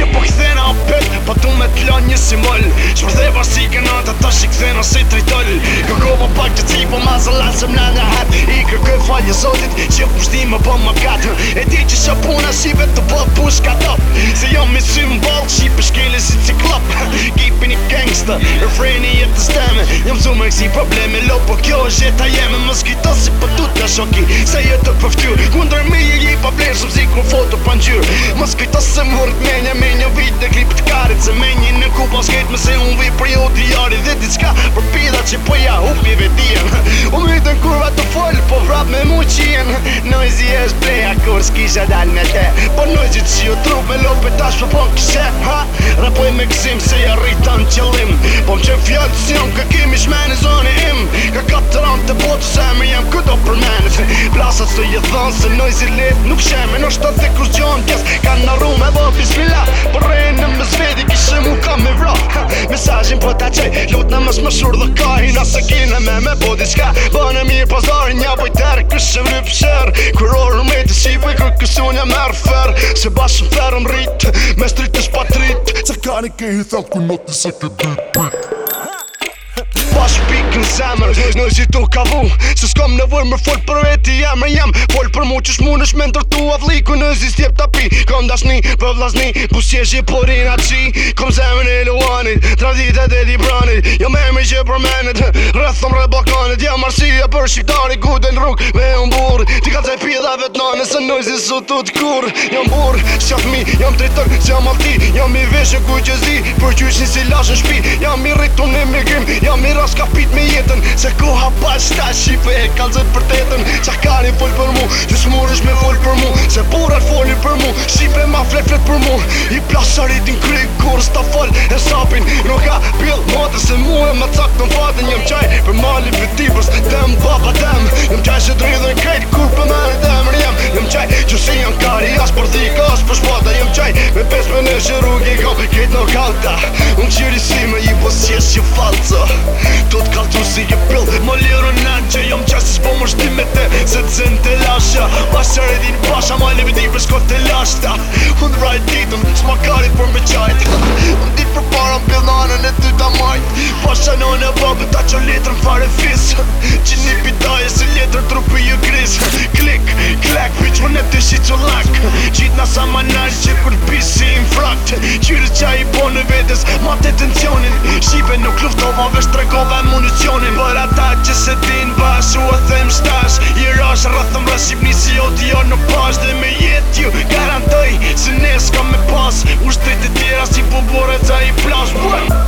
që po këthena o Pa po du me t'la një si moll Që për dheva si këna të të shi këthena si të rritoll Kërko më pak që cipo ma zëllat se mna në hat I kërkoj falje zotit që më bëm më kat E di që shë puna vetë të bëm pushka top Se jo me sy më bëll që i pëshkele si ciklop Kipi një gangsta, refreni e të stemi Jam zume kësi probleme lo po kjo është jeta jeme Më zgjito si për po du të shoki Se jetë të pëftyr shumë si kur foto pa ngjyrë Mos kujto se më vërt me një me një vit në klip të karit Se me një në kupa skejt me se unë vi për jo diari Dhe diçka për pida që po ja upi vetien Unë vitën kurva të folë po vrat me mu qien Noj zi është kur s'kisha dal me te Po nojzi që jo trup me lope tash për po kishe ha? Rapoj me kësim se ja rritan qëllim Po më që fjallë si unë ka kemi shmeni zoni im Asa së je thonë se noj si lep nuk shemë Në shtë të kur gjonë pjes kanë në rume dhe bismillah Por e në me zvedi kishë mu ka me vro Mesajin po ta qaj lut në mësh më shur dhe kajin Asa kine me me po diska qka e mirë pazarin Nja boj tërë kështë vrë pësher Kër orë me të shqipë kër kështu një merë fërë Se bashëm më më rritë me stritë është patritë ku notë se Në gjitu ka vu Se s'kom nevoj më fol për veti jam e jam Fol për mu që shmu në me ndërtu avliku Në stjep tjep t'api Kom dashni për vlasni Pus që gjithë porin atë qi Kom zemën e luanit Tradite dhe di branit Jo me me që për menet Rëthëm rë balkanit Jam arsia për shqiptari Guden rrug me unë burit Ti ka të vet na nëse nëjzi së të të kur Jam burë, shafmi, jam tritër që jam alti Jam i veshë ku që zdi për që ishin si lashën shpi Jam i rritu në me jam i ras kapit me jetën Se koha pa shta e kalzët për tetën Qa kari fol për mu, që smurësh me fol për mu Se burat folin për mu, shqipe ma flet flet për mu I plasarit në kry, kur s'ta fol e sapin Nuk ka pil mate se mu e ma cak të më Jam qaj për mali për tibës, dem, baba, dem Jam qaj që Në shëru ke kom, ketë në kanta Unë qëri si me i posjes që falca Do t'kaltu si ke pëll Më lirë në në që jom qasë Po më shtim me te, se të zënë të lasha Pashtë qërë e din pasha Ma lebi ti për shkot të lashta Unë rajtë ditëm, s'ma karit për me qajtë Unë ditë për para më pëll në anën e ty ta majtë Pashtë në në babë, ta që letrën fare fisë Që një pitaje se letrën trupi ju grisë Klik, klek, bitch, më ne të shi që lakë Gjitë nasa ma nash, kontakt Qyri qa i po në vetës Ma të tensionin Shqipe nuk luftova Vesh të regova e municionin Për ata që se din bash U e them shtash I rash rrëthëm rrë Shqipni si o në pash Dhe me jetë ju Garantoj Se nesë ka me pas U e tjera Si po bore qa i plash Bërë